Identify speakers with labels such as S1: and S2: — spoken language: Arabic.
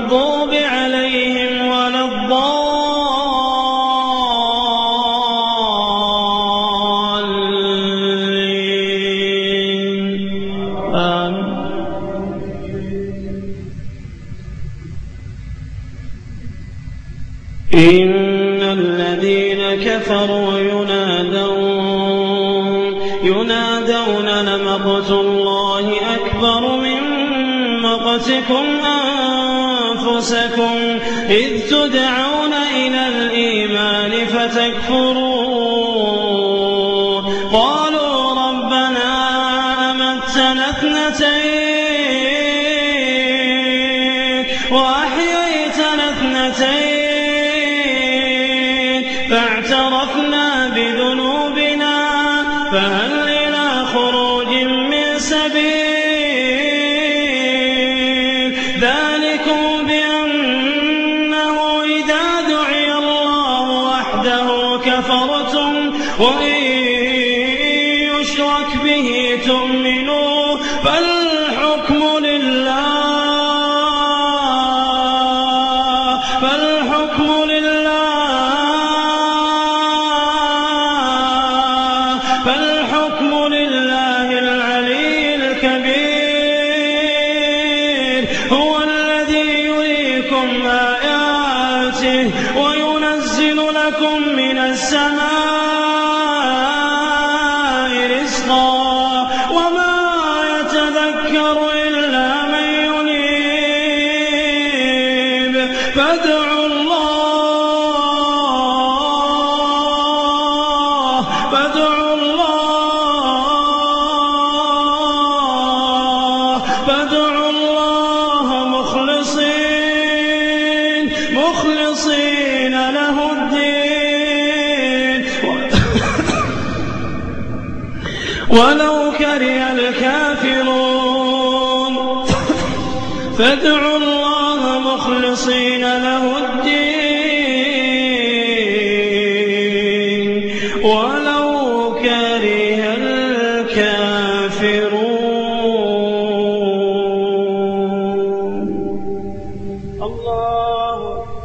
S1: المغضوب عليهم ولا الضالين آمين إن الذين كفروا ينادون ينادون لمقت الله أكبر من مقتكم آمين أنفسكم إذ تدعون إلى الإيمان فتكفرون قالوا ربنا أمتنا اثنتين وأحييتنا اثنتين فاعترفنا بذنوبنا كفرتم وإن يشرك به تؤمنوا فالحكم لله فالحكم لله فالحكم لله العلي الكبير هو الذي يريكم آياته ويريكم ينزل لكم من السماء رزقا وما يتذكر إلا من ينيب فادعوا مخلصين له الدين ولو كره الكافرون فادعوا الله مخلصين له الدين ولو كره الكافرون الله